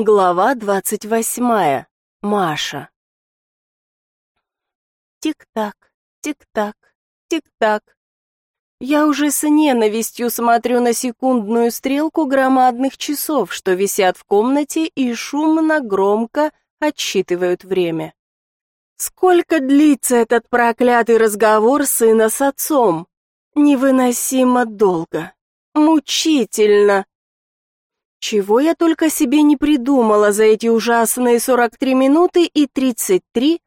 Глава двадцать восьмая. Маша. Тик-так, тик-так, тик-так. Я уже с ненавистью смотрю на секундную стрелку громадных часов, что висят в комнате и шумно, громко отсчитывают время. Сколько длится этот проклятый разговор сына с отцом? Невыносимо долго. Мучительно. Чего я только себе не придумала за эти ужасные 43 минуты и 33,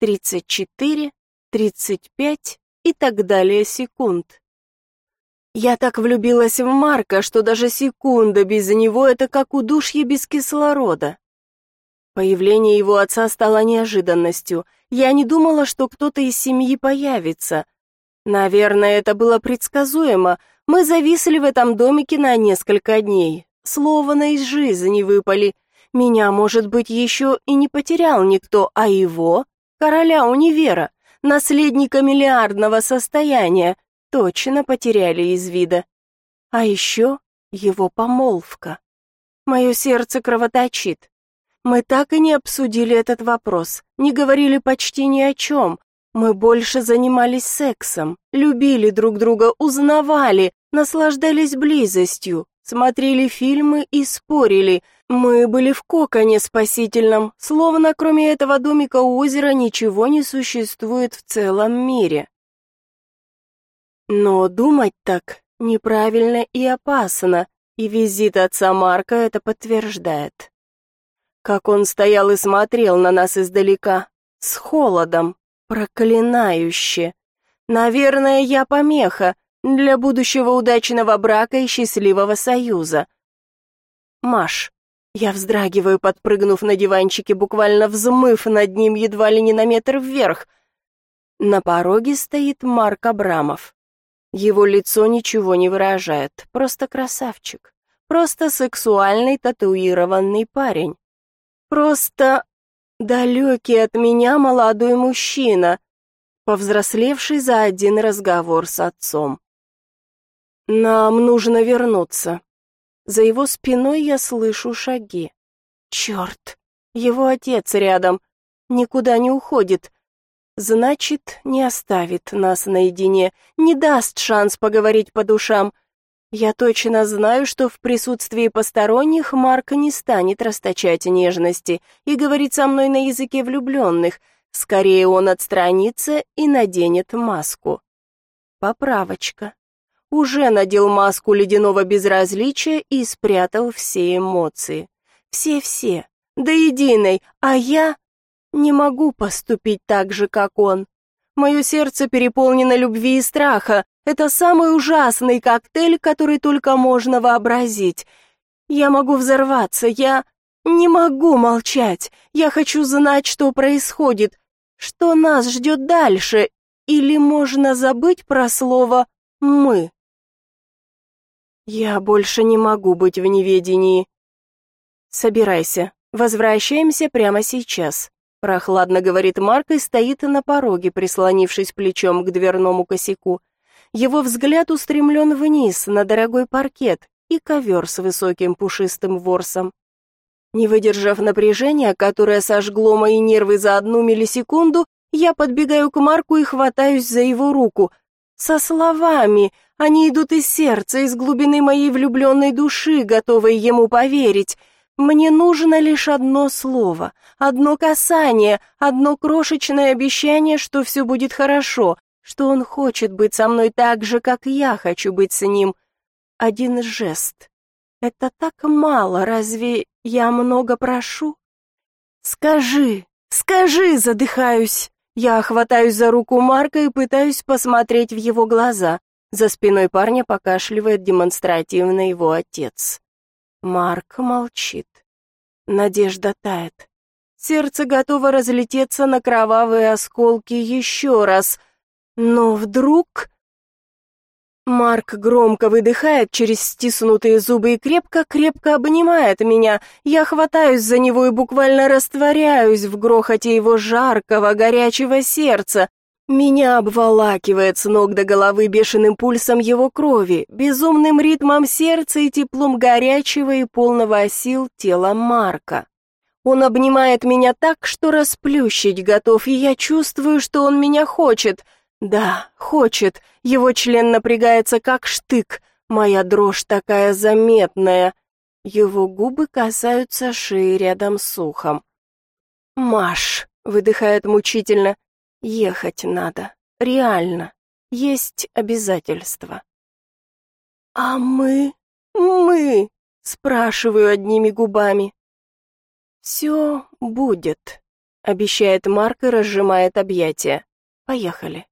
34, 35 и так далее секунд. Я так влюбилась в Марка, что даже секунда без него это как удушье без кислорода. Появление его отца стало неожиданностью. Я не думала, что кто-то из семьи появится. Наверное, это было предсказуемо. Мы зависли в этом домике на несколько дней, словно из жизни выпали. Меня, может быть, еще и не потерял никто, а его, короля универа, наследника миллиардного состояния, точно потеряли из вида. А еще его помолвка. Мое сердце кровоточит. Мы так и не обсудили этот вопрос, не говорили почти ни о чем. Мы больше занимались сексом, любили друг друга, узнавали, наслаждались близостью, смотрели фильмы и спорили. Мы были в коконе спасительном, словно кроме этого домика у озера ничего не существует в целом мире. Но думать так неправильно и опасно, и визит отца Марка это подтверждает. Как он стоял и смотрел на нас издалека, с холодом, проклинающе. Наверное, я помеха, для будущего удачного брака и счастливого союза. Маш, я вздрагиваю, подпрыгнув на диванчике, буквально взмыв над ним едва ли не на метр вверх. На пороге стоит Марк Абрамов. Его лицо ничего не выражает, просто красавчик, просто сексуальный татуированный парень. Просто далекий от меня молодой мужчина, повзрослевший за один разговор с отцом. Нам нужно вернуться. За его спиной я слышу шаги. Черт, его отец рядом, никуда не уходит. Значит, не оставит нас наедине, не даст шанс поговорить по душам. Я точно знаю, что в присутствии посторонних Марк не станет расточать нежности и говорить со мной на языке влюбленных. Скорее он отстранится и наденет маску. Поправочка уже надел маску ледяного безразличия и спрятал все эмоции. Все-все, до единой, а я не могу поступить так же, как он. Мое сердце переполнено любви и страха. Это самый ужасный коктейль, который только можно вообразить. Я могу взорваться, я не могу молчать. Я хочу знать, что происходит, что нас ждет дальше. Или можно забыть про слово «мы». Я больше не могу быть в неведении. Собирайся, возвращаемся прямо сейчас. Прохладно говорит Марк и стоит на пороге, прислонившись плечом к дверному косяку. Его взгляд устремлен вниз, на дорогой паркет и ковер с высоким пушистым ворсом. Не выдержав напряжения, которое сожгло мои нервы за одну миллисекунду, я подбегаю к Марку и хватаюсь за его руку. Со словами — они идут из сердца, из глубины моей влюбленной души, готовой ему поверить. Мне нужно лишь одно слово, одно касание, одно крошечное обещание, что все будет хорошо, что он хочет быть со мной так же, как я хочу быть с ним. Один жест. Это так мало, разве я много прошу? Скажи, скажи, задыхаюсь. Я хватаюсь за руку Марка и пытаюсь посмотреть в его глаза. За спиной парня покашливает демонстративно его отец. Марк молчит. Надежда тает. Сердце готово разлететься на кровавые осколки еще раз. Но вдруг... Марк громко выдыхает через стиснутые зубы и крепко-крепко обнимает меня. Я хватаюсь за него и буквально растворяюсь в грохоте его жаркого, горячего сердца. Меня обволакивает с ног до головы бешеным пульсом его крови, безумным ритмом сердца и теплом горячего и полного сил тела Марка. Он обнимает меня так, что расплющить готов, и я чувствую, что он меня хочет. Да, хочет. Его член напрягается как штык. Моя дрожь такая заметная. Его губы касаются шеи рядом с ухом. «Маш», — выдыхает мучительно, — «ехать надо. Реально. Есть обязательства». «А мы? Мы?» — спрашиваю одними губами. «Все будет», — обещает Марк и разжимает объятия. «Поехали».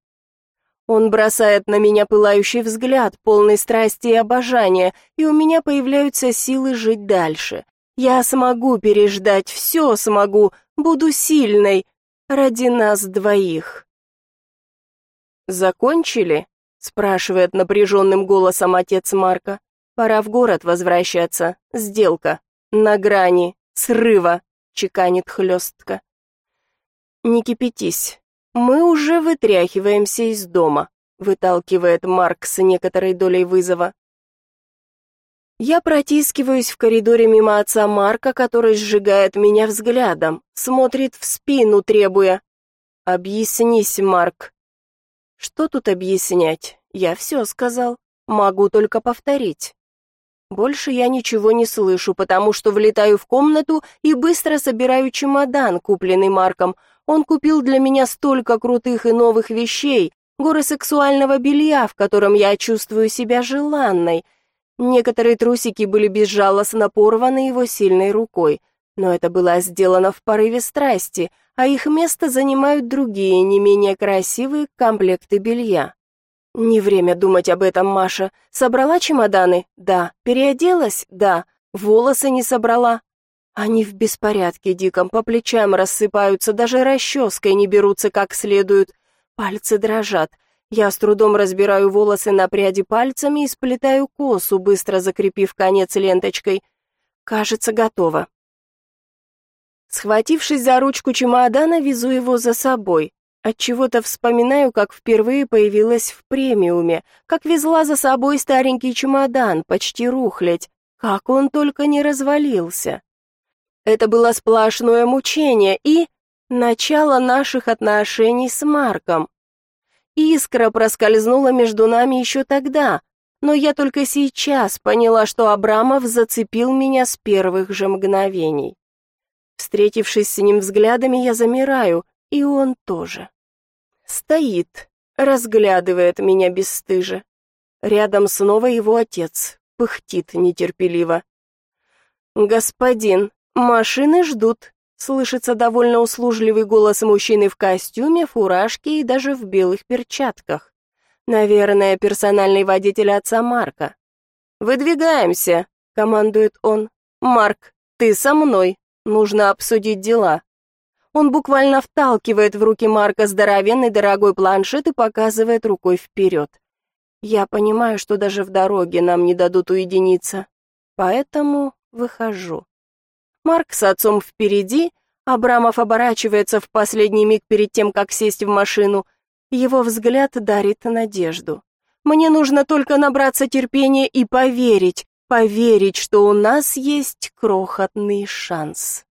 Он бросает на меня пылающий взгляд, полный страсти и обожания, и у меня появляются силы жить дальше. Я смогу переждать, все смогу, буду сильной, ради нас двоих. «Закончили?» — спрашивает напряженным голосом отец Марка. «Пора в город возвращаться. Сделка. На грани. Срыва чеканит хлестко. «Не кипятись. Мы уже вытряхиваемся из дома», выталкивает Марк с некоторой долей вызова. Я протискиваюсь в коридоре мимо отца Марка, который сжигает меня взглядом, смотрит в спину, требуя «Объяснись, Марк». Что тут объяснять? Я все сказал. Могу только повторить. Больше я ничего не слышу, потому что влетаю в комнату и быстро собираю чемодан, купленный Марком. Он купил для меня столько крутых и новых вещей, горы сексуального белья, в котором я чувствую себя желанной. Некоторые трусики были безжалостно порваны его сильной рукой, но это было сделано в порыве страсти, а их место занимают другие, не менее красивые комплекты белья. Не время думать об этом, Маша. Собрала чемоданы? Да. Переоделась? Да. Волосы не собрала? Они в беспорядке диком, по плечам рассыпаются, даже расческой не берутся как следует. Пальцы дрожат. Я с трудом разбираю волосы на пряди пальцами и сплетаю косу, быстро закрепив конец ленточкой. Кажется, готово. Схватившись за ручку чемодана, везу его за собой. От чего-то вспоминаю, как впервые появилась в премиуме, как везла за собой старенький чемодан, почти рухлядь, как он только не развалился. Это было сплошное мучение и начало наших отношений с Марком. Искра проскользнула между нами еще тогда, но я только сейчас поняла, что Абрамов зацепил меня с первых же мгновений. Встретившись с ним взглядами, я замираю, и он тоже. Стоит, разглядывает меня бесстыже. Рядом снова его отец, пыхтит нетерпеливо. «Господин, машины ждут», — слышится довольно услужливый голос мужчины в костюме, фуражке и даже в белых перчатках. Наверное, персональный водитель отца Марка. «Выдвигаемся», — командует он. «Марк, ты со мной. Нужно обсудить дела». Он буквально вталкивает в руки Марка здоровенный дорогой планшет и показывает рукой вперед. Я понимаю, что даже в дороге нам не дадут уединиться, поэтому выхожу. Марк с отцом впереди, Абрамов оборачивается в последний миг перед тем, как сесть в машину. Его взгляд дарит надежду. Мне нужно только набраться терпения и поверить, поверить, что у нас есть крохотный шанс.